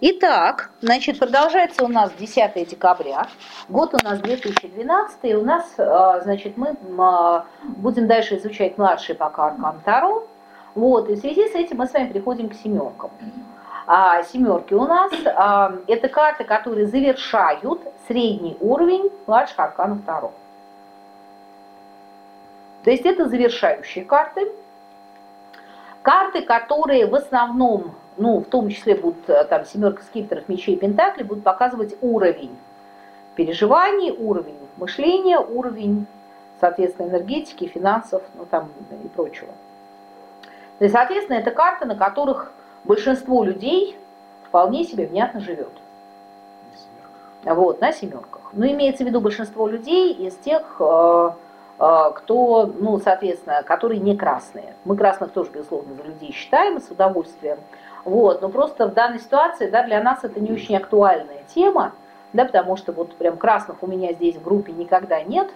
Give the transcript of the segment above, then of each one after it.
Итак, значит, продолжается у нас 10 декабря, год у нас 2012, и у нас, а, значит, мы а, будем дальше изучать младший пока аркан Таро. Вот, и в связи с этим мы с вами приходим к семеркам. А семерки у нас а, это карты, которые завершают средний уровень младших арканов Таро. То есть это завершающие карты. Карты, которые в основном ну, в том числе будут э, там семерка скипетров, мечей и пентаклей, будут показывать уровень переживаний, уровень мышления, уровень, соответственно, энергетики, финансов, ну там и прочего. Есть, соответственно, это карты, на которых большинство людей вполне себе внятно живет. Вот, на семерках. Но ну, имеется в виду большинство людей из тех, э, э, кто, ну, соответственно, которые не красные. Мы красных тоже, безусловно, за людей считаем с удовольствием. Вот, но просто в данной ситуации, да, для нас это не очень актуальная тема, да, потому что вот прям красных у меня здесь в группе никогда нет,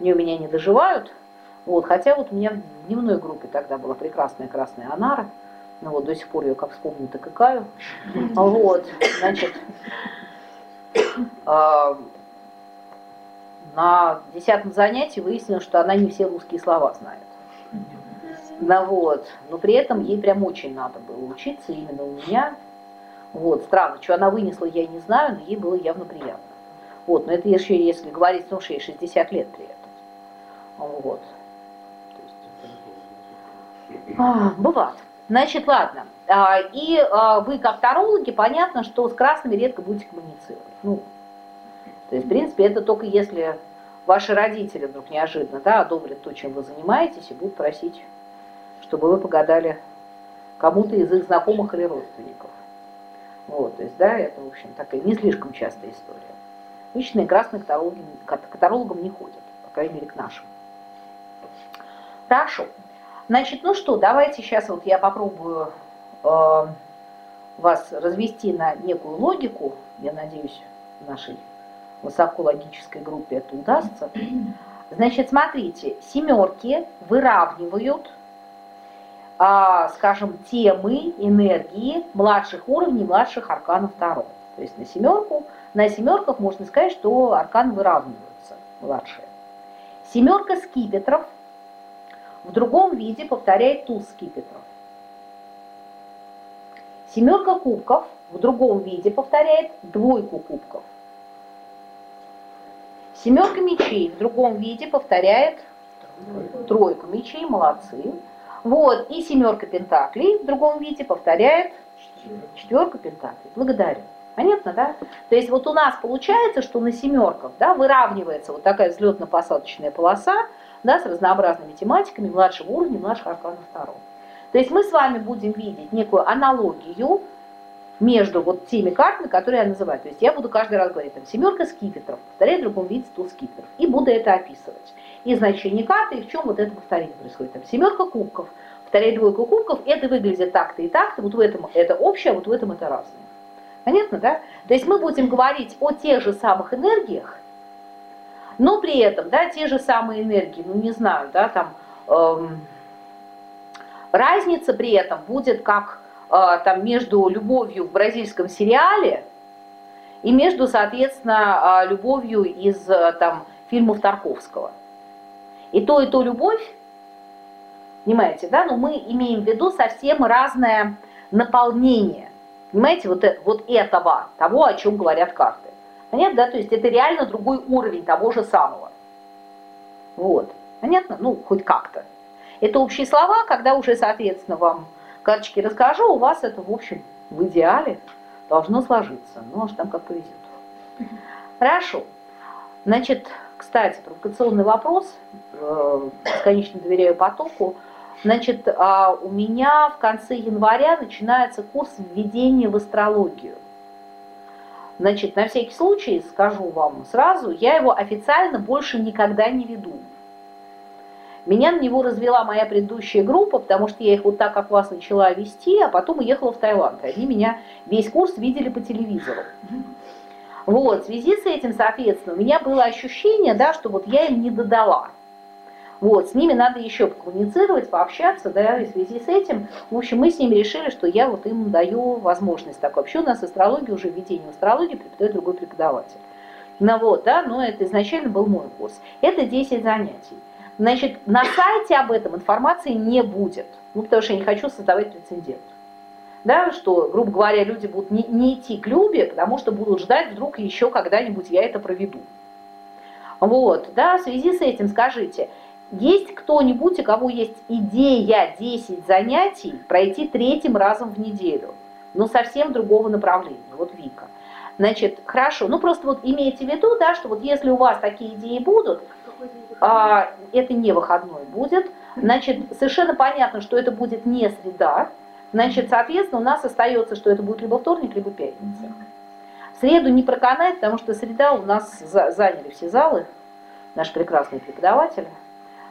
они у меня не доживают, вот, хотя вот у меня в дневной группе тогда была прекрасная красная Анара, ну вот, до сих пор ее как вспомню, так и каю, вот, значит, на десятом занятии выяснилось, что она не все русские слова знает. Ну вот, но при этом ей прям очень надо было учиться именно у меня. Вот, странно, что она вынесла, я не знаю, но ей было явно приятно. Вот, но это еще если говорить, ну, что ей 60 лет при этом. Вот. А, бывает. Значит, ладно. А, и а, вы, как тарологи, понятно, что с красными редко будете коммуницировать. Ну, то есть, в принципе, это только если ваши родители вдруг неожиданно да, одобрят то, чем вы занимаетесь, и будут просить чтобы вы погадали кому-то из их знакомых или родственников. Вот, то есть, да, это, в общем, такая не слишком частая история. Личные красные каталоги, каталогам не ходят, по крайней мере, к нашим. Хорошо. Значит, ну что, давайте сейчас вот я попробую э, вас развести на некую логику. Я надеюсь, нашей высокологической группе это удастся. Значит, смотрите, семерки выравнивают скажем, темы, энергии младших уровней, младших арканов Таро. То есть на семерку, на семерках можно сказать, что аркан выравниваются, младшие. Семерка скипетров в другом виде повторяет туз скипетров. Семерка кубков в другом виде повторяет двойку кубков. Семерка мечей в другом виде повторяет тройку мечей, молодцы. Вот, и семерка пентаклей в другом виде повторяет четверка пентаклей. Благодарю. Понятно, да? То есть вот у нас получается, что на семерках да, выравнивается вот такая взлетно-посадочная полоса да, с разнообразными тематиками младшего уровня, младших арканов второго. То есть мы с вами будем видеть некую аналогию между вот теми картами, которые я называю. То есть я буду каждый раз говорить, там, семерка скипетров, повторяю в другом виде туз скипетров, и буду это описывать и значение карты, и в чем вот это повторение происходит. Там семерка кубков, вторая двойка кубков, это выглядит так-то и так-то, вот в этом это общее, а вот в этом это разное. Понятно, да? То есть мы будем говорить о тех же самых энергиях, но при этом, да, те же самые энергии, ну не знаю, да, там, эм, разница при этом будет как э, там между любовью в бразильском сериале и между, соответственно, э, любовью из э, там фильмов Тарковского. И то, и то любовь, понимаете, да, но мы имеем в виду совсем разное наполнение, понимаете, вот, э, вот этого, того, о чем говорят карты. Понятно, да, то есть это реально другой уровень того же самого. Вот, понятно, ну, хоть как-то. Это общие слова, когда уже, соответственно, вам карточки расскажу, у вас это, в общем, в идеале должно сложиться. Ну, аж там как повезет. Хорошо. Значит, кстати, провокационный вопрос, бесконечно доверяю потоку. Значит, а у меня в конце января начинается курс введения в астрологию. Значит, на всякий случай скажу вам сразу, я его официально больше никогда не веду. Меня на него развела моя предыдущая группа, потому что я их вот так, как вас, начала вести, а потом уехала в Таиланд. Они меня весь курс видели по телевизору. Вот, в связи с этим, соответственно, у меня было ощущение, да, что вот я им не додала. Вот, с ними надо еще коммуницировать, пообщаться, да, и в связи с этим, в общем, мы с ними решили, что я вот им даю возможность такой. Вообще у нас астрология, уже введение в астрологию преподает другой преподаватель. Ну вот, да, но это изначально был мой курс. Это 10 занятий. Значит, на сайте об этом информации не будет, ну, потому что я не хочу создавать прецедент. Да, что, грубо говоря, люди будут не, не идти к Любе, потому что будут ждать, вдруг еще когда-нибудь я это проведу. Вот, да, в связи с этим скажите, есть кто-нибудь, у кого есть идея 10 занятий пройти третьим разом в неделю, но совсем другого направления, вот Вика. Значит, хорошо, ну просто вот имейте в виду, да, что вот если у вас такие идеи будут, а, это не выходной будет, значит, совершенно понятно, что это будет не среда, значит, соответственно, у нас остается, что это будет либо вторник, либо пятница. Среду не проканает, потому что среда у нас заняли все залы, наши прекрасные преподаватели.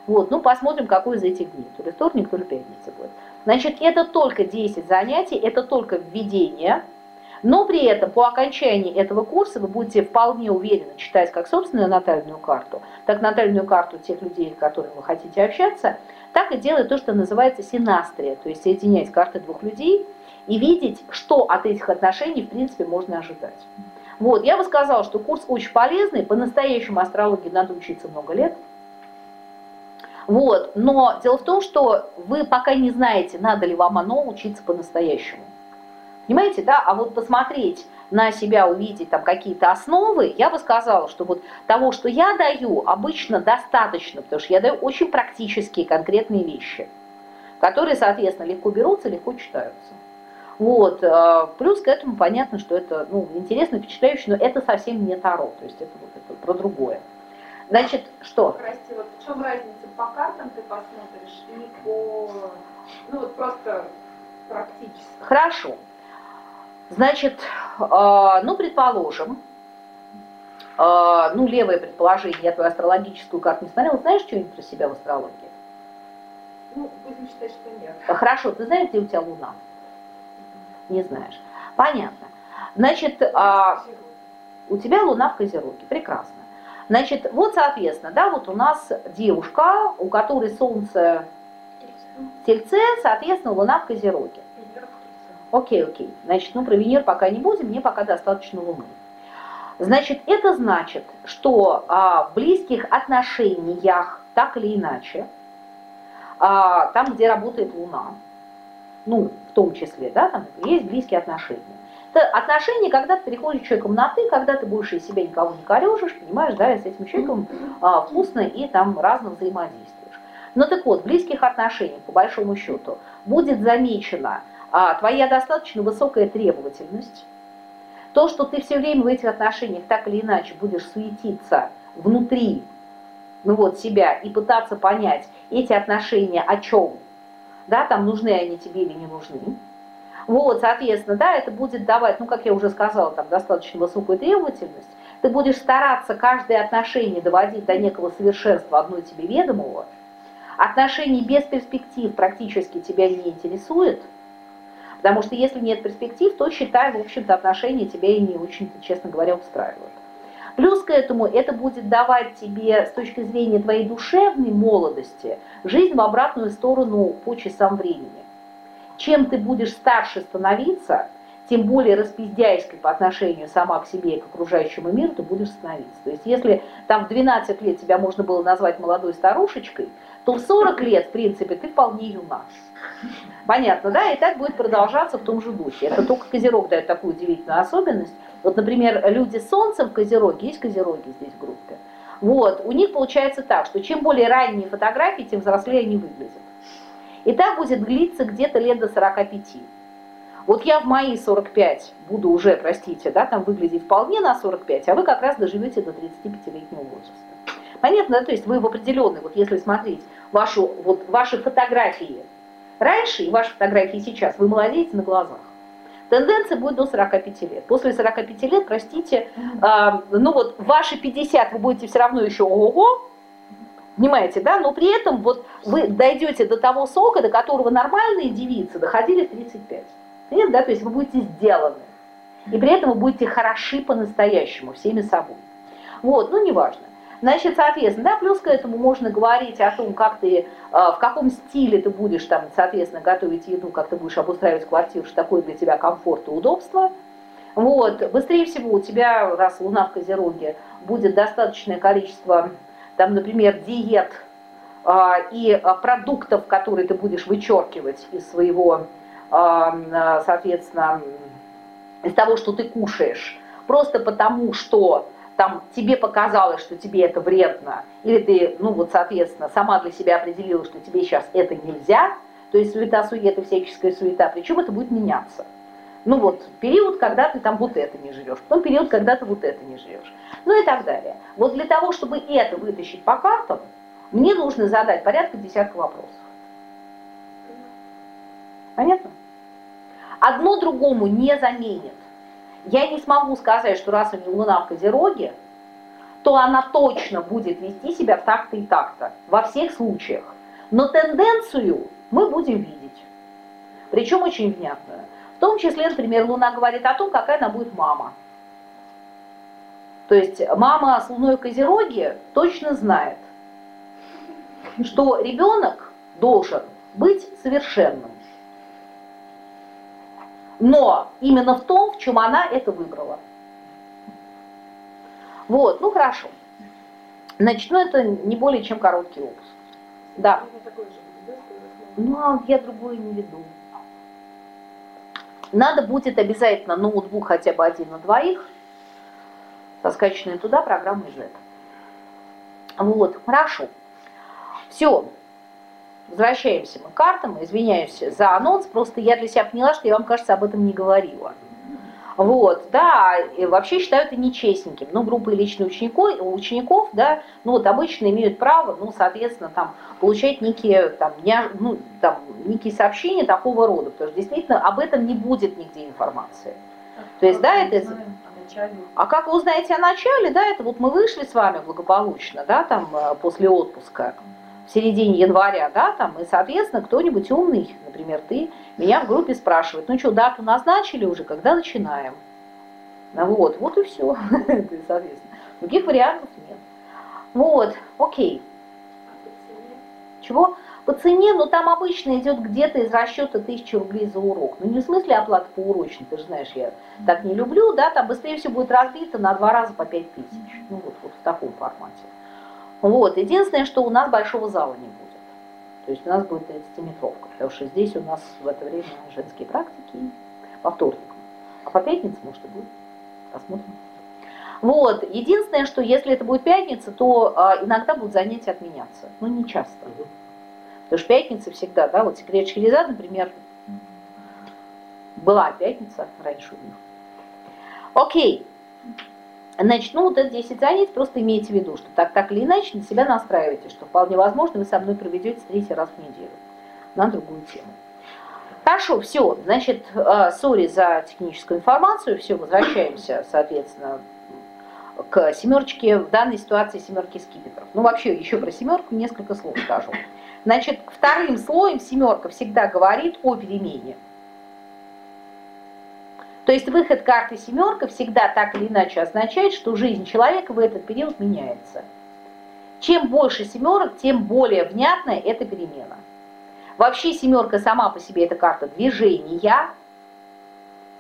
Вот, ну посмотрим, какой из этих дней, то ли вторник, то ли пятница будет. Значит, это только 10 занятий, это только введение, но при этом по окончании этого курса вы будете вполне уверенно читать как собственную натальную карту, так натальную карту тех людей, с которыми вы хотите общаться, так и делать то, что называется синастрия, то есть соединять карты двух людей и видеть, что от этих отношений в принципе можно ожидать. Вот, я бы сказала, что курс очень полезный, по-настоящему астрологии надо учиться много лет – вот. Но дело в том, что вы пока не знаете, надо ли вам оно учиться по-настоящему. Понимаете, да? А вот посмотреть на себя, увидеть там какие-то основы, я бы сказала, что вот того, что я даю, обычно достаточно, потому что я даю очень практические, конкретные вещи, которые, соответственно, легко берутся, легко читаются. Вот. Э, плюс к этому понятно, что это ну, интересно, впечатляюще, но это совсем не Таро, то есть это, вот, это про другое. Значит, что? Прости, вот в чем разница? По картам ты посмотришь и по, ну вот просто практически. Хорошо. Значит, э, ну, предположим, э, ну, левое предположение, я твою астрологическую карту не смотрела, знаешь что-нибудь про себя в астрологии? Ну, будем считать, что нет. Хорошо, ты знаешь, где у тебя Луна? Не знаешь. Понятно. Значит, а, у тебя Луна в Козероге, прекрасно. Значит, вот, соответственно, да, вот у нас девушка, у которой Солнце в Тельце, соответственно, Луна в Козероге. Окей, окей. Значит, ну про Венеру пока не будем, мне пока достаточно Луны. Значит, это значит, что а, в близких отношениях, так или иначе, а, там, где работает Луна, ну, в том числе, да, там есть близкие отношения. Это отношения, когда ты переходишь человеком на ты, когда ты больше из себя никого не корежишь, понимаешь, да, и с этим человеком а, вкусно и там разно взаимодействуешь. Но так вот, в близких отношениях, по большому счету, будет замечена а, твоя достаточно высокая требовательность, то, что ты все время в этих отношениях так или иначе будешь суетиться внутри ну вот, себя и пытаться понять эти отношения о чем, да, там нужны они тебе или не нужны, вот, соответственно, да, это будет давать, ну, как я уже сказала, там достаточно высокую требовательность. Ты будешь стараться каждое отношение доводить до некого совершенства одной тебе ведомого. Отношений без перспектив практически тебя не интересует, потому что если нет перспектив, то, считай, в общем-то, отношения тебя и не очень, честно говоря, устраивают. Плюс к этому это будет давать тебе с точки зрения твоей душевной молодости жизнь в обратную сторону по часам времени чем ты будешь старше становиться, тем более распиздяйской по отношению сама к себе и к окружающему миру ты будешь становиться. То есть если там в 12 лет тебя можно было назвать молодой старушечкой, то в 40 лет, в принципе, ты вполне юна. Понятно, да? И так будет продолжаться в том же духе. Это только Козерог дает такую удивительную особенность. Вот, например, люди с Солнцем в Козероге, есть Козероги здесь в группе, вот, у них получается так, что чем более ранние фотографии, тем взрослее они выглядят. И так будет длиться где-то лет до 45. Вот я в мои 45 буду уже, простите, да, там выглядеть вполне на 45, а вы как раз доживете до 35-летнего возраста. Понятно, да? То есть вы в определенной, вот если смотреть вашу, вот ваши фотографии раньше и ваши фотографии сейчас, вы молодеете на глазах. Тенденция будет до 45 лет. После 45 лет, простите, э, ну вот ваши 50 вы будете все равно еще ого-го, Понимаете, да? Но при этом вот вы дойдете до того сока, до которого нормальные девицы доходили в 35. Нет, да? То есть вы будете сделаны. И при этом вы будете хороши по-настоящему, всеми собой. Вот, ну неважно. Значит, соответственно, да, плюс к этому можно говорить о том, как ты, э, в каком стиле ты будешь там, соответственно, готовить еду, как ты будешь обустраивать квартиру, что такое для тебя комфорт и удобство. Вот, быстрее всего у тебя, раз Луна в Козероге, будет достаточное количество, там, например, диет э, и э, продуктов, которые ты будешь вычеркивать из своего, соответственно, из того, что ты кушаешь, просто потому что там тебе показалось, что тебе это вредно, или ты, ну вот, соответственно, сама для себя определила, что тебе сейчас это нельзя, то есть суета-суета, всяческая суета, причем это будет меняться. Ну вот, период, когда ты там вот это не жрешь, потом период, когда ты вот это не жрешь, ну и так далее. Вот для того, чтобы это вытащить по картам, мне нужно задать порядка десятка вопросов. Понятно? Одно другому не заменит. Я не смогу сказать, что раз у нее Луна в Козероге, то она точно будет вести себя так-то и так-то, во всех случаях. Но тенденцию мы будем видеть, причем очень внятную. В том числе, например, Луна говорит о том, какая она будет мама. То есть мама с Луной в Козероге точно знает, что ребенок должен быть совершенным но именно в том, в чем она это выбрала. Вот, ну хорошо. Значит, ну это не более чем короткий опус. Да. Ну, а я другое не веду. Надо будет обязательно ноутбук хотя бы один на двоих, со скачанной туда программой Z. Вот, хорошо. Все, Возвращаемся мы к картам, извиняюсь за анонс, просто я для себя поняла, что я вам, кажется, об этом не говорила. Вот, да, и вообще считаю это нечестненьким. Ну, группы личных учеников, учеников, да, ну вот обычно имеют право, ну, соответственно, там, получать некие, там, не, ну, там, некие сообщения такого рода, потому что действительно об этом не будет нигде информации. А То есть, да, это... А как вы узнаете о начале, да, это вот мы вышли с вами благополучно, да, там, э, после отпуска в середине января, да, там, и, соответственно, кто-нибудь умный, например, ты, меня в группе спрашивает, ну что, дату назначили уже, когда начинаем? Ну, вот, вот и все, соответственно. Других вариантов нет. Вот, окей. Чего? По цене, ну там обычно идет где-то из расчета 1000 рублей за урок. Ну не в смысле оплаты по урочной, ты же знаешь, я так не люблю, да, там быстрее все будет разбито на два раза по 5000. Ну вот, вот в таком формате. Вот. Единственное, что у нас большого зала не будет. То есть у нас будет 30-метровка, потому что здесь у нас в это время женские практики по вторникам. А по пятницам, может, и будет. Посмотрим. Вот. Единственное, что если это будет пятница, то а, иногда будут занятия отменяться. Но не часто. Потому что пятница всегда, да, вот секрет Шелеза, например, была пятница раньше у них. Окей. Значит, ну вот это 10 занятий, просто имейте в виду, что так, так или иначе на себя настраивайте, что вполне возможно вы со мной проведете третий раз в неделю на другую тему. Хорошо, все, значит, э, сори за техническую информацию, все, возвращаемся, соответственно, к семерочке, в данной ситуации семерки скипетров. Ну, вообще, еще про семерку несколько слов скажу. Значит, вторым слоем семерка всегда говорит о перемене. То есть выход карты семерка всегда так или иначе означает, что жизнь человека в этот период меняется. Чем больше семерок, тем более внятная эта перемена. Вообще семерка сама по себе это карта движения.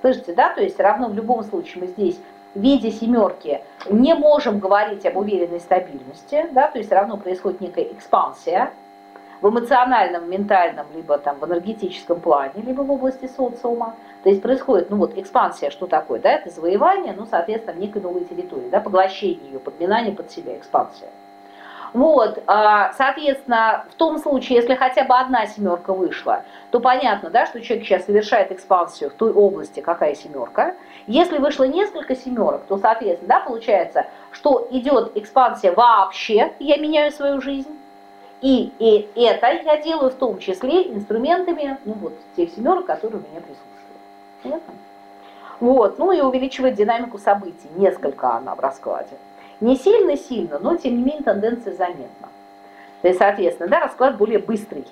Слышите, да? То есть равно в любом случае мы здесь в виде семерки не можем говорить об уверенной стабильности, да? то есть равно происходит некая экспансия в эмоциональном, ментальном, либо там в энергетическом плане, либо в области социума. То есть происходит, ну вот экспансия, что такое, да, это завоевание, ну, соответственно, некой новой территории, да, поглощение ее, подминание под себя, экспансия. Вот, а, соответственно, в том случае, если хотя бы одна семерка вышла, то понятно, да, что человек сейчас совершает экспансию в той области, какая семерка. Если вышло несколько семерок, то, соответственно, да, получается, что идет экспансия вообще, я меняю свою жизнь, и, и это я делаю в том числе инструментами, ну вот, тех семерок, которые у меня присутствуют. Понятно? Вот, ну и увеличивает динамику событий, несколько она в раскладе. Не сильно-сильно, но тем не менее тенденция заметна. То есть, соответственно, да, расклад более быстрый.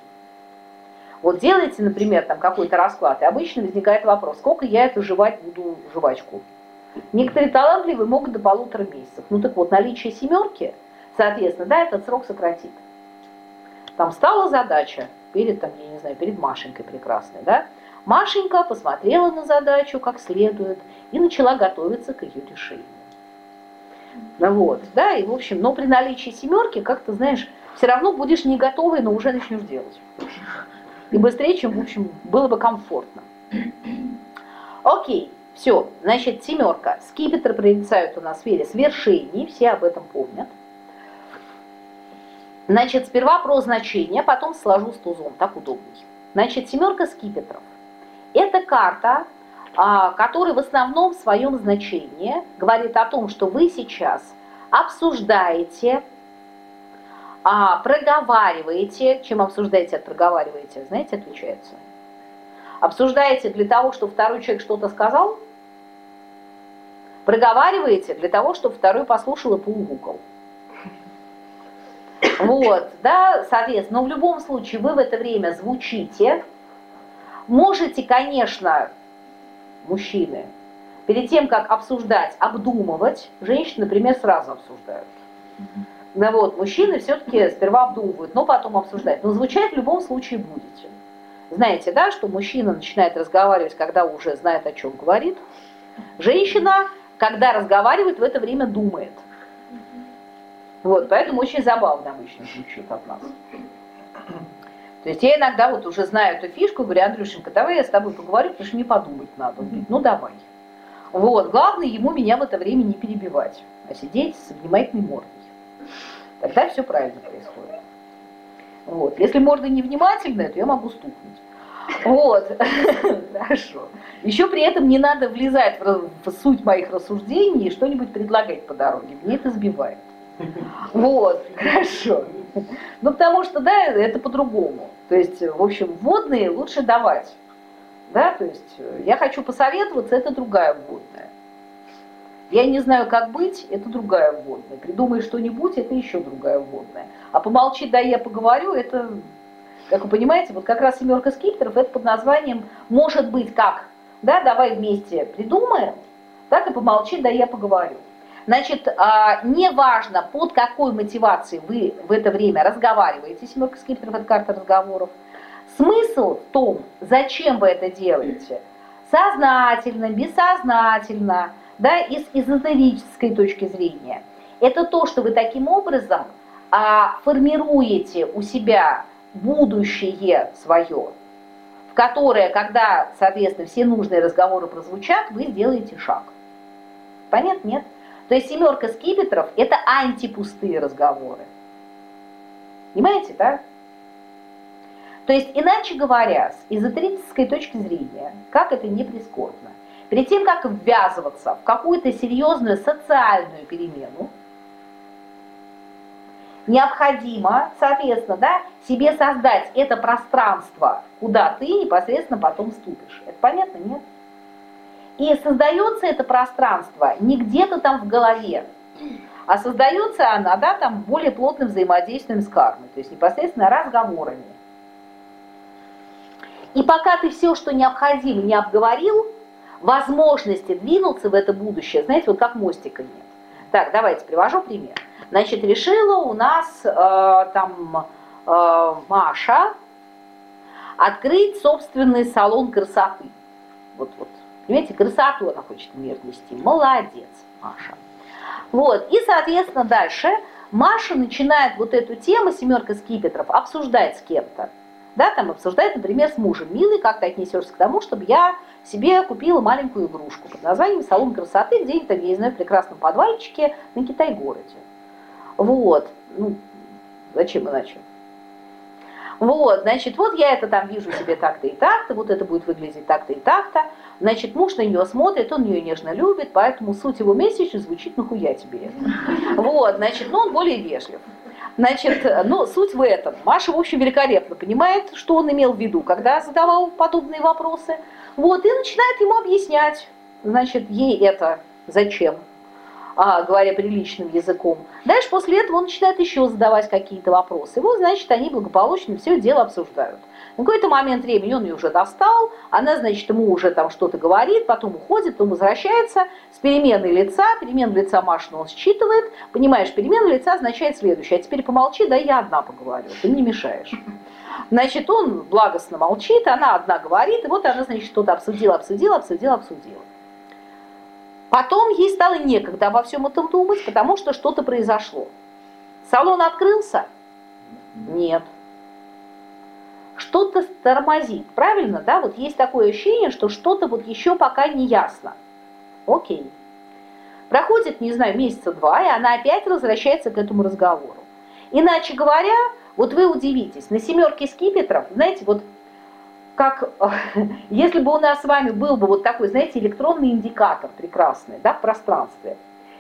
Вот делаете, например, там какой-то расклад, и обычно возникает вопрос, сколько я эту жевать буду жвачку. Некоторые талантливые могут до полутора месяцев. Ну так вот, наличие семерки – соответственно, да, этот срок сократит. Там стала задача перед, там, я не знаю, перед Машенькой прекрасной, да, Машенька посмотрела на задачу как следует и начала готовиться к ее решению. Ну вот, да, и в общем, но при наличии семерки, как ты знаешь, все равно будешь не готовый, но уже начнешь делать. И быстрее, чем, в общем, было бы комфортно. Окей, все, значит, семерка. Скипетр прорицают у нас в сфере свершений, все об этом помнят. Значит, сперва про значение, потом сложу с тузом, так удобней. Значит, семерка скипетров. Это карта, а, которая в основном в своем значении говорит о том, что вы сейчас обсуждаете, а, проговариваете, чем обсуждаете, от проговариваете, знаете, отличается? Обсуждаете для того, чтобы второй человек что-то сказал, проговариваете для того, чтобы второй послушал и поугукал. Вот, да, соответственно, но в любом случае вы в это время звучите, Можете, конечно, мужчины, перед тем, как обсуждать, обдумывать, женщины, например, сразу обсуждают. Да вот, мужчины все-таки сперва обдумывают, но потом обсуждают. Но звучать в любом случае будете. Знаете, да, что мужчина начинает разговаривать, когда уже знает, о чем говорит. Женщина, когда разговаривает, в это время думает. Вот, поэтому очень забавно обычно звучит от нас. То есть я иногда вот уже знаю эту фишку, говорю, Андрюшенька, давай я с тобой поговорю, потому что мне подумать надо. Он говорит, ну давай. Вот, главное ему меня в это время не перебивать, а сидеть с внимательной мордой. Тогда все правильно происходит. Вот. Если морда невнимательная, то я могу стукнуть. Вот, хорошо. Еще при этом не надо влезать в, в суть моих рассуждений и что-нибудь предлагать по дороге. Мне это сбивает. Вот, хорошо. Ну, потому что, да, это по-другому. То есть, в общем, вводные лучше давать. Да, то есть, я хочу посоветоваться, это другая вводная. Я не знаю, как быть, это другая вводная. Придумай что-нибудь, это еще другая вводная. А помолчи, да, я поговорю, это, как вы понимаете, вот как раз семерка скипетров, это под названием «может быть как». Да, давай вместе придумаем, так и помолчи, да, я поговорю. Значит, а, неважно, под какой мотивацией вы в это время разговариваете, семерка скипетров – это карта разговоров, смысл в том, зачем вы это делаете, сознательно, бессознательно, да, из эзотерической точки зрения, это то, что вы таким образом а, формируете у себя будущее свое, в которое, когда, соответственно, все нужные разговоры прозвучат, вы сделаете шаг. Понятно? Нет? То есть семерка скипетров – это антипустые разговоры. Понимаете, да? То есть, иначе говоря, с эзотерической точки зрения, как это не прискорбно, перед тем, как ввязываться в какую-то серьезную социальную перемену, необходимо, соответственно, да, себе создать это пространство, куда ты непосредственно потом вступишь. Это понятно, нет? И создается это пространство не где-то там в голове, а создается она да, там более плотным взаимодействием с кармой, то есть непосредственно разговорами. И пока ты все, что необходимо, не обговорил, возможности двинуться в это будущее, знаете, вот как мостика нет. Так, давайте привожу пример. Значит, решила у нас э, там э, Маша открыть собственный салон красоты. Вот, вот Понимаете, красоту она хочет в мир нести. Молодец, Маша. Вот, и, соответственно, дальше Маша начинает вот эту тему, семерка скипетров, обсуждать с кем-то. Да, там обсуждать, например, с мужем. Милый, как ты отнесешься к тому, чтобы я себе купила маленькую игрушку под названием «Салон красоты» где-нибудь там, я не знаю, в прекрасном подвальчике на Китай-городе. Вот. Ну, зачем иначе? Вот, значит, вот я это там вижу себе так-то и так-то, вот это будет выглядеть так-то и так-то. Значит, муж на нее смотрит, он ее нежно любит, поэтому суть его месяча звучит «нахуя тебе это?». Вот, значит, ну он более вежлив. Значит, ну, суть в этом. Маша, в общем, великолепно понимает, что он имел в виду, когда задавал подобные вопросы. Вот, и начинает ему объяснять, значит, ей это зачем. а, говоря приличным языком. Дальше после этого он начинает еще задавать какие-то вопросы. И вот, значит, они благополучно все дело обсуждают. На какой-то момент времени он ее уже достал, она, значит, ему уже там что-то говорит, потом уходит, потом возвращается с переменой лица, перемену лица Машина он считывает, понимаешь, перемена лица означает следующее, а теперь помолчи, да я одна поговорю, ты мне мешаешь. Значит, он благостно молчит, она одна говорит, и вот она, значит, что-то обсудила, обсудила, обсудила, обсудила. Потом ей стало некогда обо всем этом думать, потому что что-то произошло. Салон открылся? Нет. Что-то тормозит, правильно, да? Вот есть такое ощущение, что что-то вот еще пока не ясно. Окей. Проходит, не знаю, месяца два, и она опять возвращается к этому разговору. Иначе говоря, вот вы удивитесь, на семерке скипетров, знаете, вот как если бы у нас с вами был бы вот такой, знаете, электронный индикатор прекрасный, да, в пространстве.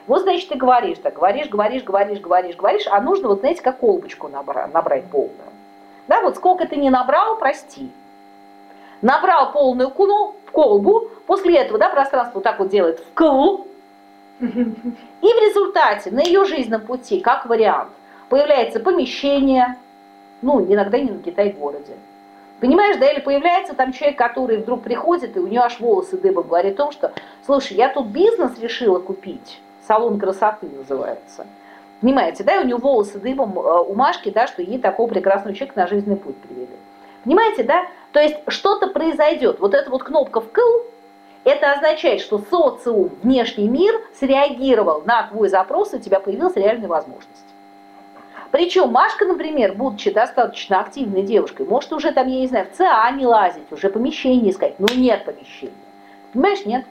Вот, значит, ты говоришь, так, говоришь, говоришь, говоришь, говоришь, говоришь, а нужно, вот, знаете, как колбочку набрать, набрать полную. Да, вот сколько ты не набрал, прости. Набрал полную кулу, колбу, после этого, да, пространство вот так вот делает в кл, и в результате на ее жизненном пути, как вариант, появляется помещение, ну, иногда не на Китай-городе. Понимаешь, да, или появляется там человек, который вдруг приходит, и у него аж волосы дыбом говорит о том, что, слушай, я тут бизнес решила купить, салон красоты называется. Понимаете, да, и у него волосы дыбом э, у Машки, да, что ей такого прекрасного человека на жизненный путь привели. Понимаете, да? То есть что-то произойдет. Вот эта вот кнопка «вкл», это означает, что социум, внешний мир среагировал на твой запрос, и у тебя появилась реальная возможность. Причем Машка, например, будучи достаточно активной девушкой, может уже там, я не знаю, в ЦА не лазить, уже помещение искать. Ну нет помещения. Понимаешь, нет?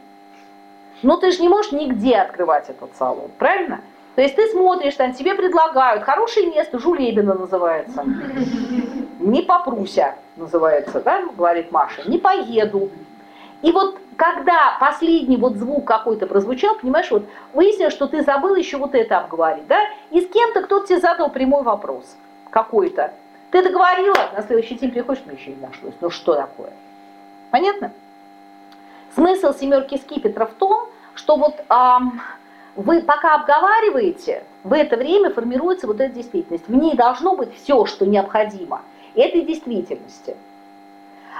Ну ты же не можешь нигде открывать этот салон, правильно? То есть ты смотришь, там тебе предлагают, хорошее место, Жулебина называется. Не попруся называется, да, говорит Маша, не поеду. И вот когда последний вот звук какой-то прозвучал, понимаешь, вот выяснилось, что ты забыл еще вот это обговорить, да, и с кем-то кто-то тебе задал прямой вопрос какой-то. Ты договорила, на следующий день приходишь, мне еще не нашлось. Ну что такое? Понятно? Смысл семерки скипетра в том, что вот эм, вы пока обговариваете, в это время формируется вот эта действительность. В ней должно быть все, что необходимо этой действительности.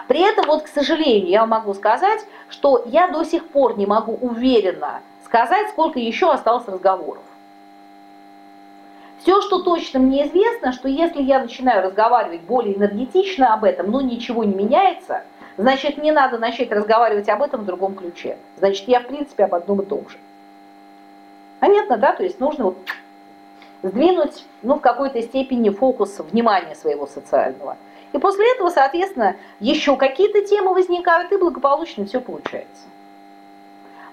При этом, вот, к сожалению, я могу сказать, что я до сих пор не могу уверенно сказать, сколько еще осталось разговоров. Все, что точно мне известно, что если я начинаю разговаривать более энергетично об этом, но ничего не меняется, значит, мне надо начать разговаривать об этом в другом ключе. Значит, я, в принципе, об одном и том же. Понятно, да? То есть нужно вот сдвинуть, ну, в какой-то степени фокус внимания своего социального. И после этого, соответственно, еще какие-то темы возникают, и благополучно все получается.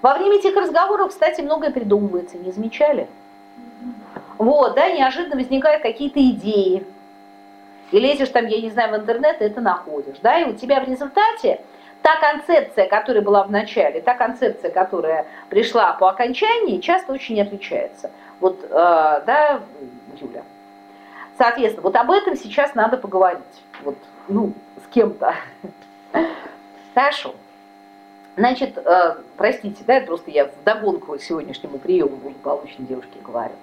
Во время этих разговоров, кстати, многое придумывается, не замечали? Вот, да, неожиданно возникают какие-то идеи. И лезешь там, я не знаю, в интернет, и это находишь, да, и у тебя в результате та концепция, которая была в начале, та концепция, которая пришла по окончании, часто очень отличается. Вот, э, да, Юля. Соответственно, вот об этом сейчас надо поговорить вот, ну, с кем-то. Хорошо. Значит, э, простите, да, просто я в догонку сегодняшнему приему благополучной девушке говорю.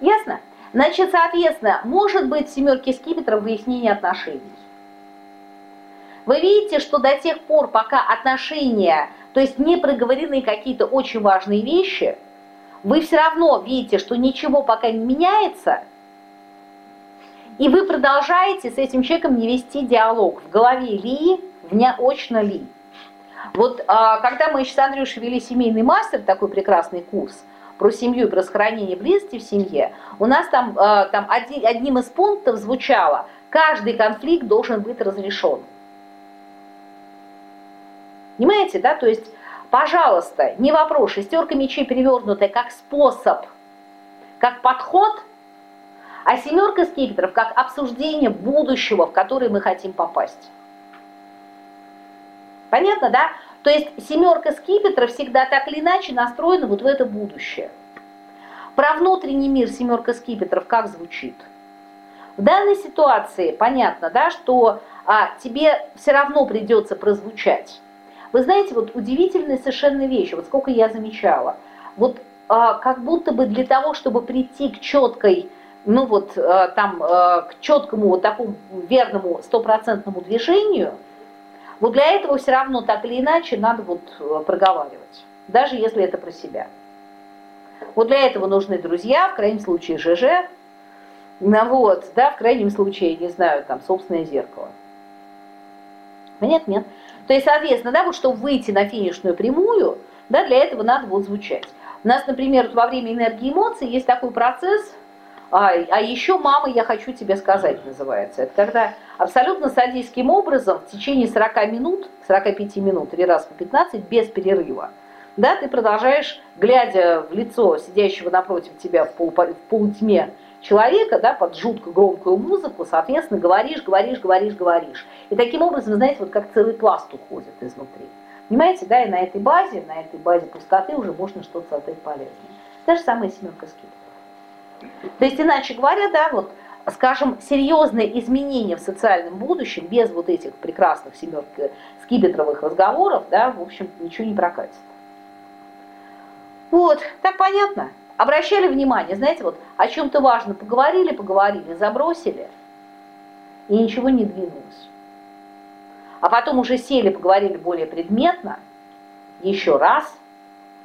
Ясно? Значит, соответственно, может быть в семерке скипетров выяснение отношений. Вы видите, что до тех пор, пока отношения, то есть не проговорены какие-то очень важные вещи, вы все равно видите, что ничего пока не меняется, и вы продолжаете с этим человеком не вести диалог. В голове ли, внеочно ли. Вот а, когда мы с Андрюшей вели семейный мастер, такой прекрасный курс, про семью и про сохранение близости в семье, у нас там, а, там один, одним из пунктов звучало, каждый конфликт должен быть разрешен. Понимаете, да? То есть, пожалуйста, не вопрос, шестерка мечей перевернутая как способ, как подход – а семерка скипетров как обсуждение будущего, в которое мы хотим попасть. Понятно, да? То есть семерка скипетров всегда так или иначе настроена вот в это будущее. Про внутренний мир семерка скипетров как звучит? В данной ситуации понятно, да, что а, тебе все равно придется прозвучать. Вы знаете, вот удивительные совершенно вещи, вот сколько я замечала. Вот а, как будто бы для того, чтобы прийти к четкой, ну вот а, там, а, к четкому вот такому верному стопроцентному движению, вот для этого все равно так или иначе надо вот э, проговаривать, даже если это про себя. Вот для этого нужны друзья, в крайнем случае ЖЖ, ну вот, да, в крайнем случае, не знаю, там, собственное зеркало. Нет, нет. То есть, соответственно, да, вот чтобы выйти на финишную прямую, да, для этого надо вот звучать. У нас, например, во время энергии эмоций есть такой процесс, а, а еще «мама, я хочу тебе сказать» называется. Это когда абсолютно садистским образом в течение 40 минут, 45 минут, три раза по 15, без перерыва, да, ты продолжаешь, глядя в лицо сидящего напротив тебя в, полу, в полутьме человека, да, под жутко громкую музыку, соответственно, говоришь, говоришь, говоришь, говоришь. И таким образом, знаете, вот как целый пласт уходит изнутри. Понимаете, да, и на этой базе, на этой базе пустоты уже можно что-то создать полезное. Та же самая семерка скидов. То есть, иначе говоря, да, вот, скажем, серьезные изменения в социальном будущем без вот этих прекрасных семерки скибетровых разговоров, да, в общем, ничего не прокатит. Вот, так понятно? Обращали внимание, знаете, вот о чем-то важно поговорили, поговорили, забросили, и ничего не двинулось а потом уже сели, поговорили более предметно, еще раз,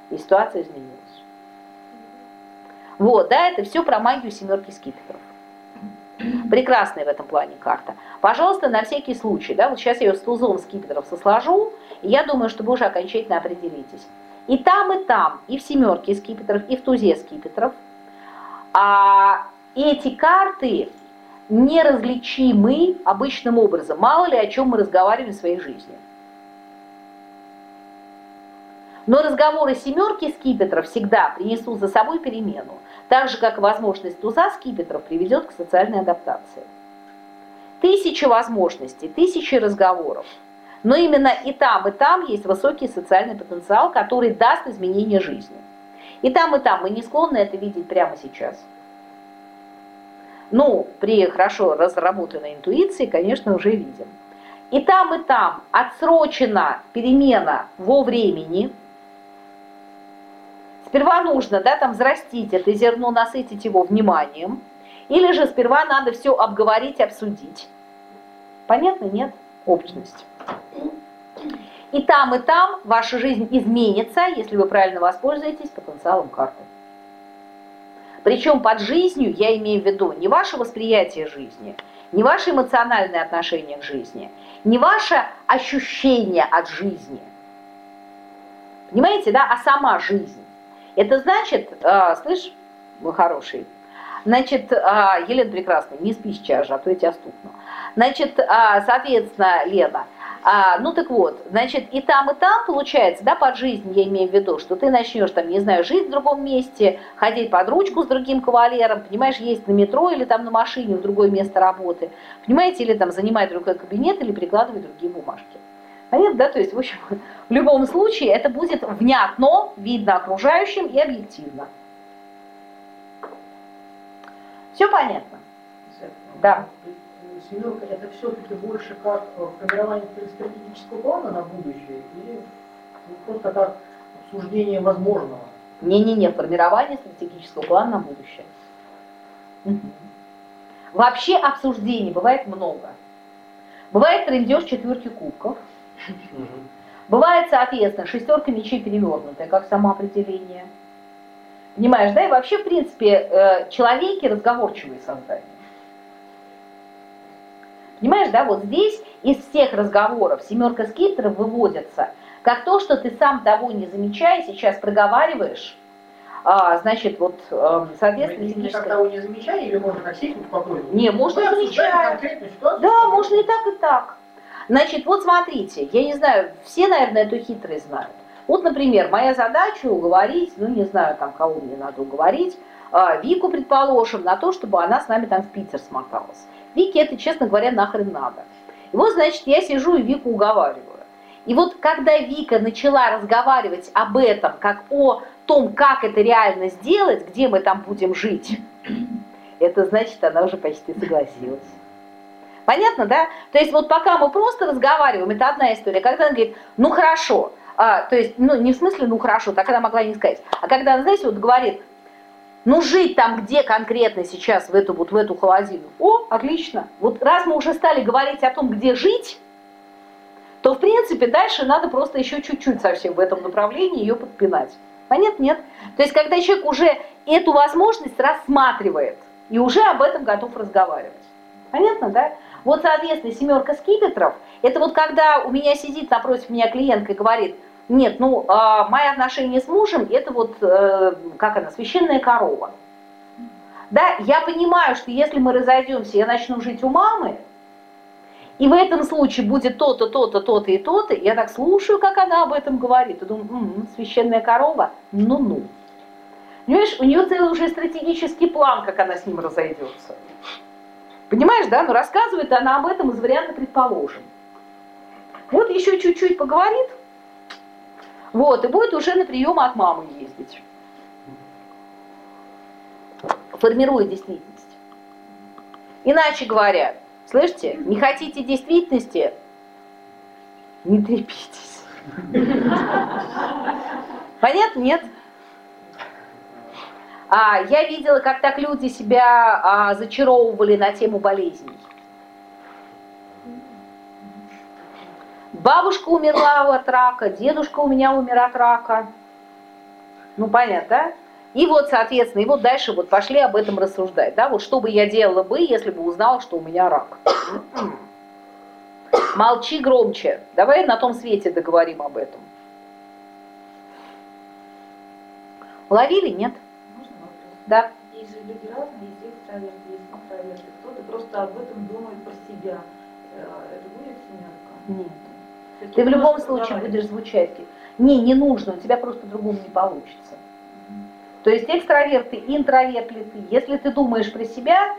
и ситуация изменилась. Вот, да, это все про магию семерки скипетров. Прекрасная в этом плане карта. Пожалуйста, на всякий случай, да, вот сейчас я ее с тузом скипетров сосложу, и я думаю, что вы уже окончательно определитесь. И там, и там, и в семерке скипетров, и в тузе скипетров, а эти карты неразличимы обычным образом. Мало ли о чем мы разговариваем в своей жизни. Но разговоры семерки скипетров всегда принесут за собой перемену, так же, как возможность туза скипетров приведет к социальной адаптации. Тысячи возможностей, тысячи разговоров. Но именно и там, и там есть высокий социальный потенциал, который даст изменение жизни. И там, и там мы не склонны это видеть прямо сейчас. Ну, при хорошо разработанной интуиции, конечно, уже видим. И там, и там отсрочена перемена во времени. Сперва нужно, да, там взрастить это зерно, насытить его вниманием. Или же сперва надо все обговорить, обсудить. Понятно? Нет? Общность. И там, и там ваша жизнь изменится, если вы правильно воспользуетесь потенциалом карты. Причем под жизнью я имею в виду не ваше восприятие жизни, не ваше эмоциональное отношение к жизни, не ваше ощущение от жизни. Понимаете, да, а сама жизнь. Это значит, э, слышь, мой хороший, значит, э, Елена Прекрасная, не спи сейчас же, а то я тебя стукну. Значит, э, соответственно, Лена, а, ну так вот, значит, и там, и там получается, да, под жизнь я имею в виду, что ты начнешь там, не знаю, жить в другом месте, ходить под ручку с другим кавалером, понимаешь, ездить на метро или там на машине в другое место работы, понимаете, или там занимать другой кабинет, или прикладывать другие бумажки. Понятно, да? То есть, в общем, в любом случае это будет внятно, видно окружающим и объективно. Все понятно? Да семерка это все-таки больше как э, формирование стратегического плана на будущее или просто как обсуждение возможного? Не-не-не, формирование стратегического плана на будущее. Вообще обсуждений бывает много. Бывает трендеж четверки кубков. Бывает, соответственно, шестерка мечей перевернутая, как самоопределение. Понимаешь, да? И вообще, в принципе, э, человеки разговорчивые создания. Понимаешь, да, вот здесь из всех разговоров семерка скипетров выводится, как то, что ты сам того не замечая, сейчас проговариваешь, а, значит, вот, э, соответственно, Ты как того не замечая, или можно сесть спокойно? Не, можно Мы замечая. Да, можно и так, и так. Значит, вот смотрите, я не знаю, все, наверное, эту хитрость знают. Вот, например, моя задача уговорить, ну, не знаю, там, кого мне надо уговорить, а, Вику, предположим, на то, чтобы она с нами там в Питер смоталась. Вике это, честно говоря, нахрен надо. И вот, значит, я сижу и Вику уговариваю. И вот когда Вика начала разговаривать об этом, как о том, как это реально сделать, где мы там будем жить, это значит, она уже почти согласилась. Понятно, да? То есть вот пока мы просто разговариваем, это одна история. Когда она говорит, ну хорошо, а, то есть, ну, не в смысле, ну, хорошо, так она могла не сказать, а когда она, знаете, вот говорит, ну, жить там где конкретно сейчас, в эту вот, в эту холодину, о, отлично, вот раз мы уже стали говорить о том, где жить, то, в принципе, дальше надо просто еще чуть-чуть совсем в этом направлении ее подпинать. А нет, нет. То есть, когда человек уже эту возможность рассматривает и уже об этом готов разговаривать. Понятно, да? Вот, соответственно, семерка скипетров, это вот когда у меня сидит напротив меня клиентка и говорит, нет, ну, э, мои отношения с мужем, это вот, э, как она, священная корова. Да, я понимаю, что если мы разойдемся, я начну жить у мамы, и в этом случае будет то-то, то-то, то-то и то-то, я так слушаю, как она об этом говорит, и думаю, м-м, священная корова, ну-ну. Понимаешь, у нее целый уже стратегический план, как она с ним разойдется. Понимаешь, да? Но рассказывает она об этом из варианта предположим. Вот еще чуть-чуть поговорит, вот, и будет уже на прием от мамы ездить. Формирует действительность. Иначе говоря, слышите, не хотите действительности, не трепитесь. Понятно? Нет? А, я видела, как так люди себя а, зачаровывали на тему болезней. Бабушка умерла от рака, дедушка у меня умер от рака. Ну, понятно, да? И вот, соответственно, и вот дальше вот пошли об этом рассуждать, да, вот что бы я делала бы, если бы узнала, что у меня рак. Молчи громче. Давай на том свете договорим об этом. Ловили, нет? Да. Есть же люди разные, есть экстраверты, есть интроверты. Кто-то просто об этом думает про себя. Э, это будет семерка? Нет. Ты в любом случае будешь звучать. Не, не нужно, у тебя просто другому не получится. То есть экстраверт ты, интроверт ли ты, если ты думаешь про себя,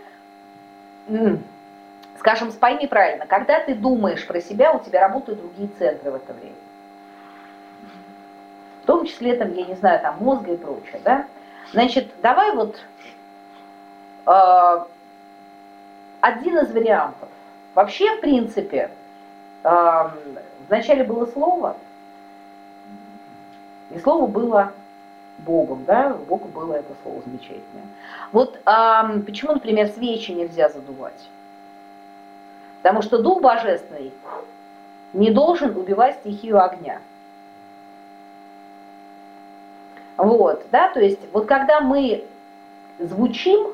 скажем, пойми правильно, когда ты думаешь про себя, у тебя работают другие центры в это время. В том числе, там, я не знаю, там мозга и прочее, да? Значит, давай вот э, один из вариантов. Вообще, в принципе, э, вначале было слово, и слово было Богом, да, Богу было это слово замечательное. Вот э, почему, например, свечи нельзя задувать? Потому что Дух Божественный не должен убивать стихию огня. Вот, да, то есть вот когда мы звучим,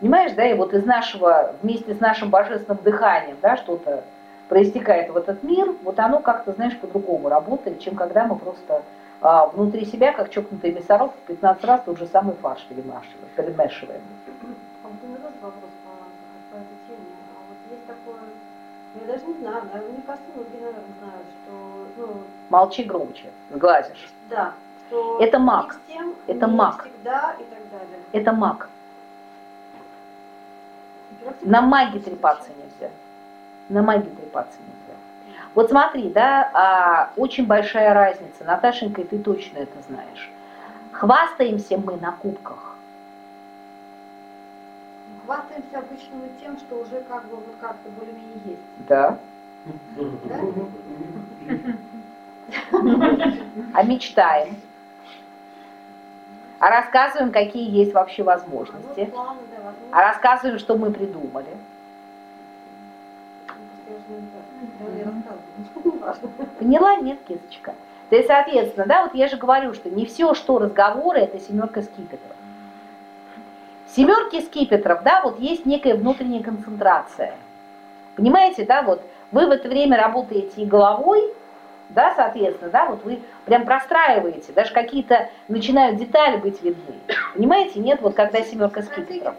понимаешь, да, и вот из нашего, вместе с нашим божественным дыханием, да, что-то проистекает в этот мир, вот оно как-то, знаешь, по-другому работает, чем когда мы просто а, внутри себя, как чокнутый мясорубка, 15 раз тот же самый фарш перемешиваем. перемешиваем. А меня вопрос по, по этой теме. А вот есть такое, я даже не знаю, наверняка многие, наверное, знают, что... Ну, Молчи громче, сглазишь. Да. Это маг. Всем, это маг. Всегда и так далее. Это маг. На маге трепаться нельзя. На трепаться нельзя. Вот смотри, да, а, очень большая разница. Наташенька, и ты точно это знаешь. Хвастаемся мы на кубках. Хвастаемся обычно мы тем, что уже как бы вот как-то более-менее есть. Да. А мечтаем. А рассказываем, какие есть вообще возможности. А рассказываем, что мы придумали. Поняла? Нет, кисочка. То есть, соответственно, да, вот я же говорю, что не все, что разговоры, это семерка скипетров. Семерки скипетров, да, вот есть некая внутренняя концентрация. Понимаете, да, вот вы в это время работаете и головой, да, соответственно, да, вот вы прям простраиваете, даже какие-то начинают детали быть видны. Понимаете, нет, вот когда семерка скипетров.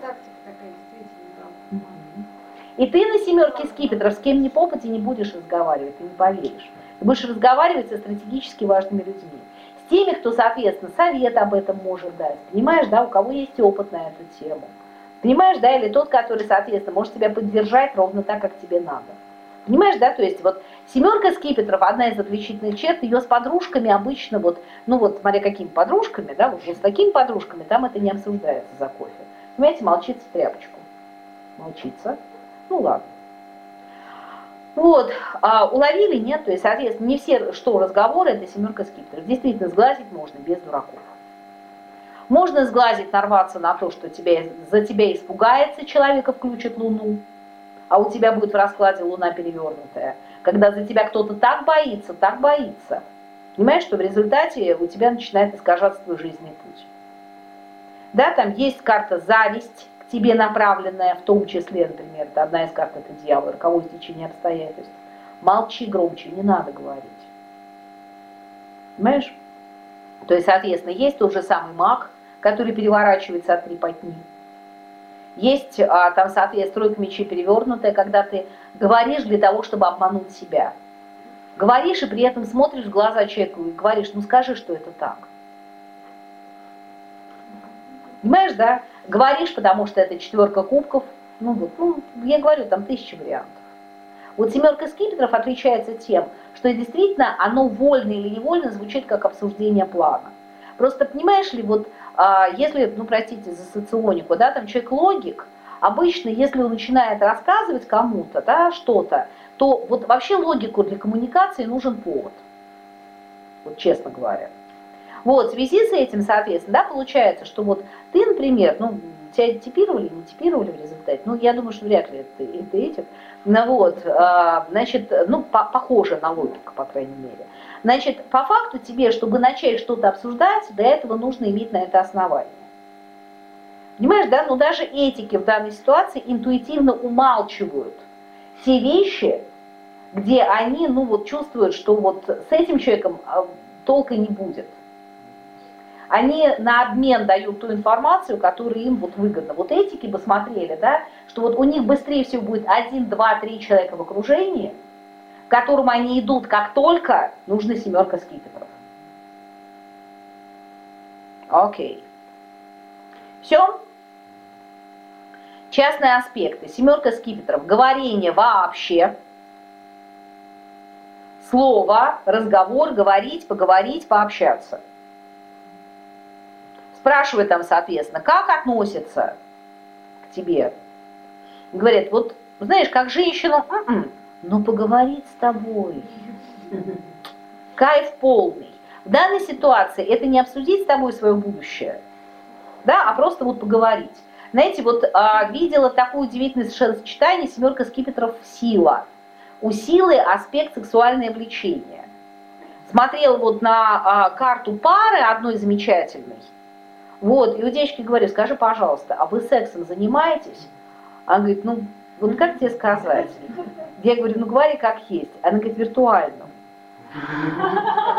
И ты на семерке скипетров с кем ни попади не будешь разговаривать, ты не поверишь. Ты будешь разговаривать со стратегически важными людьми. С теми, кто, соответственно, совет об этом может дать. Понимаешь, да, у кого есть опыт на эту тему. Понимаешь, да, или тот, который, соответственно, может тебя поддержать ровно так, как тебе надо. Понимаешь, да, то есть вот семерка скипетров, одна из отличительных черт, ее с подружками обычно вот, ну вот смотря какими подружками, да, вот, с такими подружками, там это не обсуждается за кофе. Понимаете, молчится тряпочку. Молчится. Ну ладно. Вот, а уловили, нет? То есть, соответственно, не все, что разговоры, это семерка скипетров. Действительно, сглазить можно без дураков. Можно сглазить, нарваться на то, что тебя, за тебя испугается человека, включит луну, а у тебя будет в раскладе луна перевернутая. Когда за тебя кто-то так боится, так боится. Понимаешь, что в результате у тебя начинает искажаться твой жизненный путь. Да, там есть карта зависть, тебе направленная, в том числе, например, это одна из карт это дьявол, роковое течение обстоятельств. Молчи громче, не надо говорить. Понимаешь? То есть, соответственно, есть тот же самый маг, который переворачивается от трепотни. Есть а, там, соответственно, тройка мечей перевернутая, когда ты говоришь для того, чтобы обмануть себя. Говоришь и при этом смотришь в глаза человеку и говоришь, ну скажи, что это так. Понимаешь, да? Говоришь, потому что это четверка кубков. Ну вот, ну, я говорю, там тысяча вариантов. Вот семерка скипетров отличается тем, что действительно оно вольно или невольно звучит как обсуждение плана. Просто понимаешь ли, вот а, если, ну простите за соционику, да, там человек логик, обычно, если он начинает рассказывать кому-то, да, что-то, то вот вообще логику для коммуникации нужен повод. Вот честно говоря. Вот, в связи с этим, соответственно, да, получается, что вот ты, например, ну, тебя типировали, не типировали в результате, ну, я думаю, что вряд ли это, это этих, ну, вот, а, значит, ну, по похоже на логику, по крайней мере. Значит, по факту тебе, чтобы начать что-то обсуждать, для этого нужно иметь на это основание. Понимаешь, да, но даже этики в данной ситуации интуитивно умалчивают те вещи, где они, ну, вот чувствуют, что вот с этим человеком а, толка не будет они на обмен дают ту информацию, которая им вот выгодна. Вот этики бы смотрели, да, что вот у них быстрее всего будет один, два, три человека в окружении, к которым они идут, как только нужна семерка скипетров. Окей. Все? Частные аспекты. Семерка скипетров. Говорение вообще. Слово, разговор, говорить, поговорить, пообщаться. Спрашивает там, соответственно, как относится к тебе? Говорят, вот, знаешь, как женщину, м-м, но поговорить с тобой. Кайф полный. В данной ситуации это не обсудить с тобой свое будущее, да, а просто вот поговорить. Знаете, вот а, видела такое удивительное совершенно сочетание семерка скипетров сила. У силы аспект сексуальное влечение. Смотрела вот на а, карту пары одной замечательной, вот, и у девочки говорю, скажи, пожалуйста, а вы сексом занимаетесь? Она говорит, ну, вот как тебе сказать? Я говорю, ну говори как есть. Она говорит, виртуально.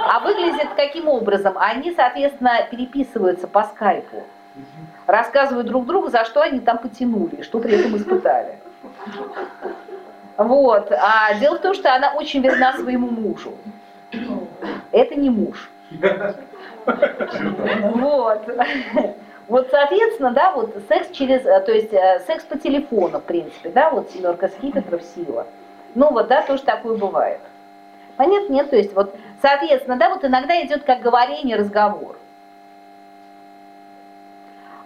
А выглядит каким образом? Они, соответственно, переписываются по скайпу. Рассказывают друг другу, за что они там потянули, что при этом испытали. Вот. А дело в том, что она очень верна своему мужу. Это не муж. Вот. Вот, соответственно, да, вот секс через, э, то есть э, секс по телефону, в принципе, да, вот семерка скипетров, сила. Ну вот, да, тоже такое бывает. Понятно? Нет, то есть вот, соответственно, да, вот иногда идет как говорение, разговор.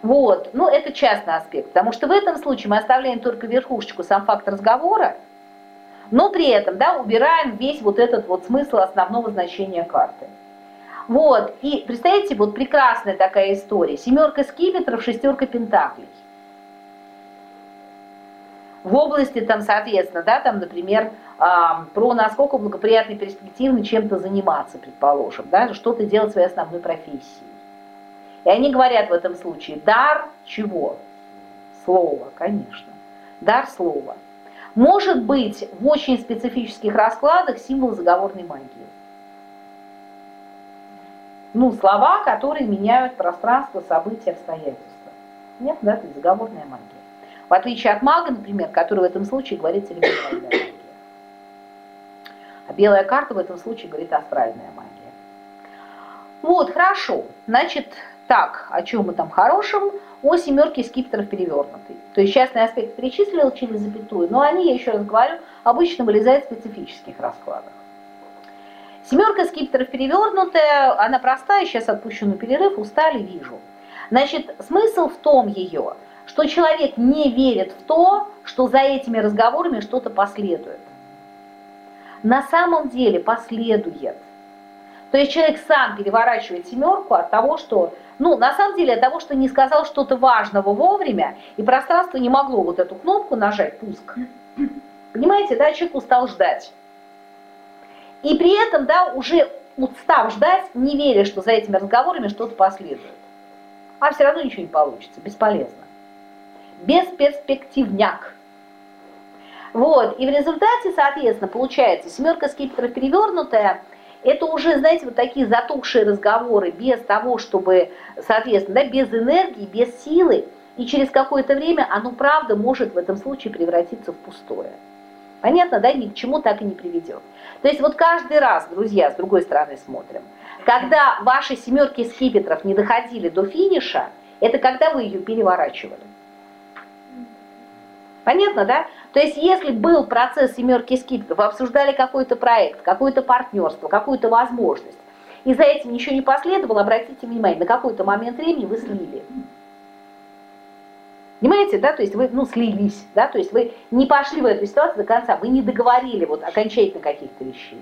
Вот, ну это частный аспект, потому что в этом случае мы оставляем только верхушечку, сам факт разговора, но при этом, да, убираем весь вот этот вот смысл основного значения карты. Вот, и представляете, вот прекрасная такая история. Семерка скипетров, шестерка пентаклей. В области там, соответственно, да, там, например, про насколько благоприятно и перспективно чем-то заниматься, предположим, да, что-то делать своей основной профессией. И они говорят в этом случае, дар чего? Слова, конечно. Дар слова. Может быть в очень специфических раскладах символ заговорной магии ну, слова, которые меняют пространство, события, обстоятельства. Нет, да, это заговорная магия. В отличие от мага, например, который в этом случае говорит церебральная магия. А белая карта в этом случае говорит астральная магия. Вот, хорошо. Значит, так, о чем мы там хорошем? О семерке скипетров перевернутый. То есть частный аспект перечислил через запятую, но они, я еще раз говорю, обычно вылезают в специфических раскладах. Семерка скипетров перевернутая, она простая, сейчас отпущу на перерыв, устали, вижу. Значит, смысл в том ее, что человек не верит в то, что за этими разговорами что-то последует. на самом деле последует. То есть человек сам переворачивает семерку от того, что, ну, на самом деле от того, что не сказал что-то важного вовремя, и пространство не могло вот эту кнопку нажать, пуск. Понимаете, да, человек устал ждать. И при этом, да, уже устав ждать, не веря, что за этими разговорами что-то последует. А все равно ничего не получится, бесполезно. Бесперспективняк. Вот, и в результате, соответственно, получается, семерка скипетров перевернутая, это уже, знаете, вот такие затухшие разговоры, без того, чтобы, соответственно, да, без энергии, без силы, и через какое-то время оно, правда, может в этом случае превратиться в пустое. Понятно, да, ни к чему так и не приведет. То есть вот каждый раз, друзья, с другой стороны смотрим, когда ваши семерки скипетров не доходили до финиша, это когда вы ее переворачивали. Понятно, да? То есть если был процесс семерки скипетров, вы обсуждали какой-то проект, какое-то партнерство, какую-то возможность, и за этим ничего не последовало, обратите внимание, на какой-то момент времени вы слили. Понимаете, да, то есть вы, ну, слились, да, то есть вы не пошли в эту ситуацию до конца, вы не договорили вот окончательно каких-то вещей.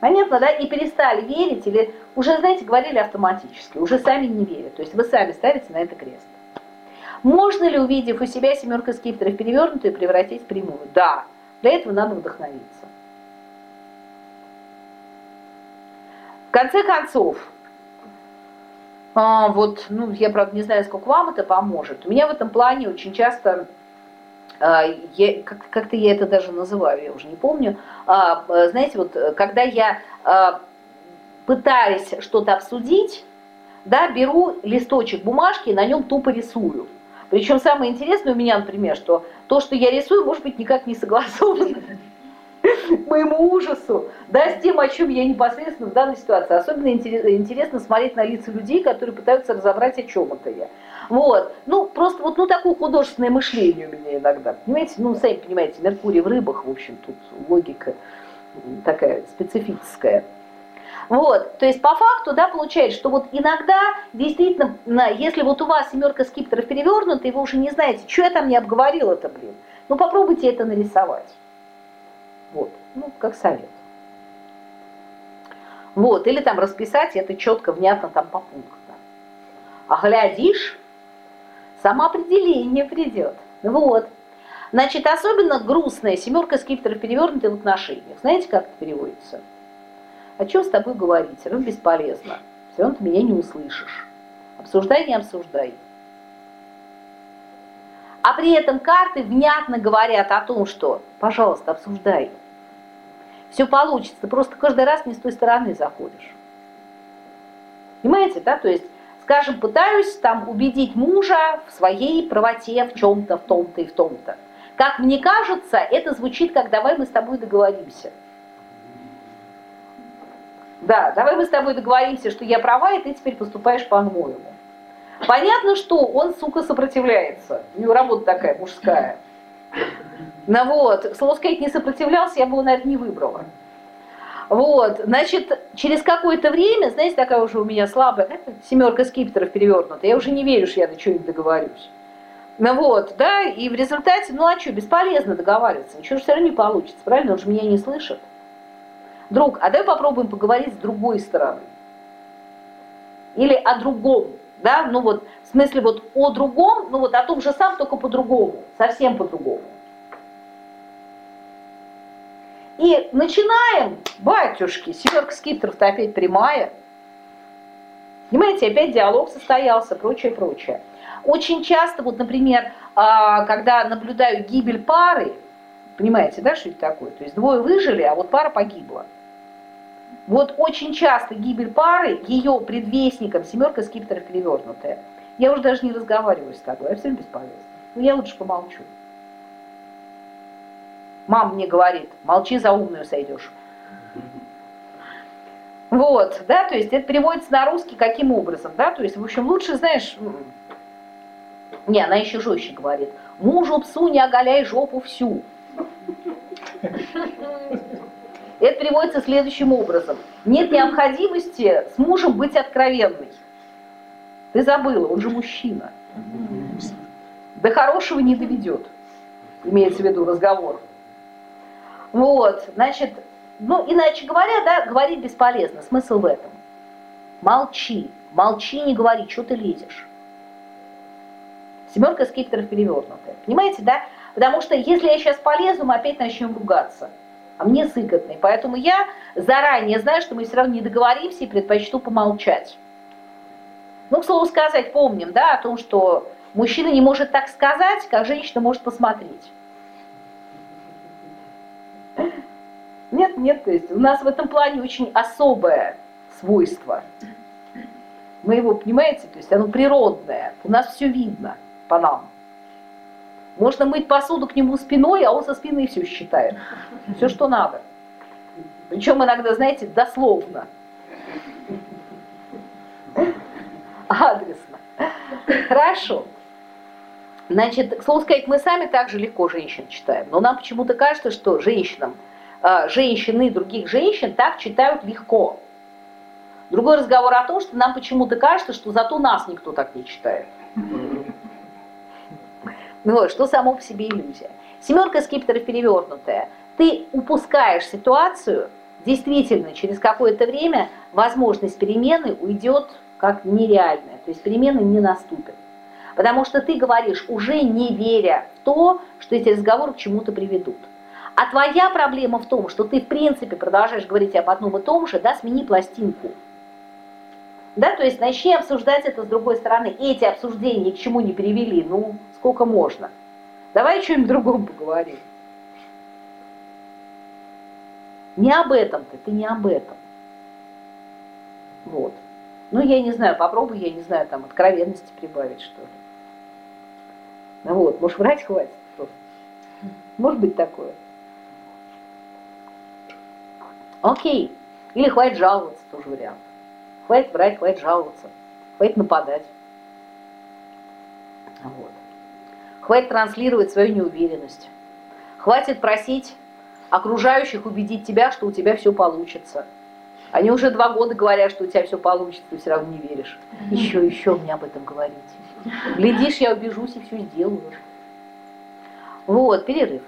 Понятно, да, и перестали верить или уже, знаете, говорили автоматически, уже сами не верят, то есть вы сами ставите на это крест. Можно ли, увидев у себя семерка скипетров перевернутую, превратить в прямую? Да, для этого надо вдохновиться. В конце концов, а, вот, ну, я, правда, не знаю, сколько вам это поможет. У меня в этом плане очень часто, а, я, как, как-то я это даже называю, я уже не помню, а, знаете, вот, когда я а, пытаюсь что-то обсудить, да, беру листочек бумажки и на нем тупо рисую. Причем самое интересное у меня, например, что то, что я рисую, может быть никак не согласовано моему ужасу, да, с тем, о чем я непосредственно в данной ситуации. Особенно интересно смотреть на лица людей, которые пытаются разобрать, о чем это я. Вот. Ну, просто вот ну, такое художественное мышление у меня иногда. Понимаете, ну, сами понимаете, Меркурий в рыбах, в общем, тут логика такая специфическая. Вот, то есть по факту, да, получается, что вот иногда действительно, если вот у вас семерка скипетров перевернута, и вы уже не знаете, что я там не обговорила-то, блин, ну попробуйте это нарисовать. Вот, ну, как совет. Вот, или там расписать это четко, внятно там по пунктам. А глядишь, самоопределение придет. Вот. Значит, особенно грустная семерка скипетров перевернутая в отношениях. Знаете, как это переводится? О чем с тобой говорить? Все равно бесполезно. Все равно ты меня не услышишь. Обсуждай, не обсуждай. А при этом карты внятно говорят о том, что, пожалуйста, обсуждай. Все получится, ты просто каждый раз не с той стороны заходишь. Понимаете, да? То есть, скажем, пытаюсь там убедить мужа в своей правоте в чем-то, в том-то и в том-то. Как мне кажется, это звучит как «давай мы с тобой договоримся». Да, давай мы с тобой договоримся, что я права, и ты теперь поступаешь по-моему. Понятно, что он, сука, сопротивляется. У него работа такая мужская. Ну вот, слово сказать, не сопротивлялся, я бы его, наверное, не выбрала. Вот, значит, через какое-то время, знаете, такая уже у меня слабая семерка скипетров перевернута, я уже не верю, что я до чего-нибудь договорюсь. Ну вот, да, и в результате, ну а что, бесполезно договариваться, ничего же все равно не получится, правильно, он же меня не слышит. Друг, а давай попробуем поговорить с другой стороны. Или о другом, да, ну вот, в смысле вот о другом, ну вот о том же самом, только по-другому, совсем по-другому. И начинаем, батюшки, семерка скипетров-то опять прямая. Понимаете, опять диалог состоялся, прочее, прочее. Очень часто, вот, например, а, когда наблюдаю гибель пары, понимаете, да, что это такое? То есть двое выжили, а вот пара погибла. Вот очень часто гибель пары, ее предвестником семерка скипетров перевернутая. Я уже даже не разговариваю с тобой, я всем бесполезно. Ну я лучше помолчу. Мама мне говорит, молчи, за умную сойдешь. Вот, да, то есть это переводится на русский каким образом, да, то есть, в общем, лучше, знаешь, не, она еще жестче говорит, мужу псу не оголяй жопу всю. Это переводится следующим образом. Нет необходимости с мужем быть откровенной. Ты забыла, он же мужчина. До хорошего не доведет, имеется в виду разговор. Вот, значит, ну, иначе говоря, да, говорить бесполезно. Смысл в этом. Молчи, молчи, не говори, что ты лезешь. Семерка скипетров перевернутая. Понимаете, да? Потому что если я сейчас полезу, мы опять начнем ругаться. А мне сыкотно. Поэтому я заранее знаю, что мы все равно не договоримся и предпочту помолчать. Ну, к слову сказать, помним, да, о том, что мужчина не может так сказать, как женщина может посмотреть. Нет, нет, то есть у нас в этом плане очень особое свойство. Мы его, понимаете, то есть оно природное, у нас все видно по нам. Можно мыть посуду к нему спиной, а он со спины все считает. Все, что надо. Причем иногда, знаете, дословно. Адресно. Хорошо. Значит, к слову сказать, мы сами также легко женщин читаем, но нам почему-то кажется, что женщинам, а, женщины других женщин так читают легко. Другой разговор о том, что нам почему-то кажется, что зато нас никто так не читает. Ну что само по себе иллюзия. Семерка скипетров перевернутая. Ты упускаешь ситуацию, действительно, через какое-то время возможность перемены уйдет как нереальная, то есть перемены не наступят. Потому что ты говоришь, уже не веря в то, что эти разговоры к чему-то приведут. А твоя проблема в том, что ты в принципе продолжаешь говорить об одном и том же, да, смени пластинку. Да, то есть начни обсуждать это с другой стороны. Эти обсуждения к чему не привели, ну, сколько можно. Давай о чем-нибудь другом поговорим. Не об этом ты, ты не об этом. Вот. Ну, я не знаю, попробуй, я не знаю, там, откровенности прибавить, что ли. Ну вот, может, врать хватит просто. Может быть такое. Окей. Или хватит жаловаться, тоже вариант. Хватит врать, хватит жаловаться, хватит нападать. Вот. Хватит транслировать свою неуверенность. Хватит просить окружающих убедить тебя, что у тебя все получится. Они уже два года говорят, что у тебя все получится, ты все равно не веришь. Еще, еще мне об этом говорите. Глядишь, я убежусь и все сделаю. Вот, перерыв.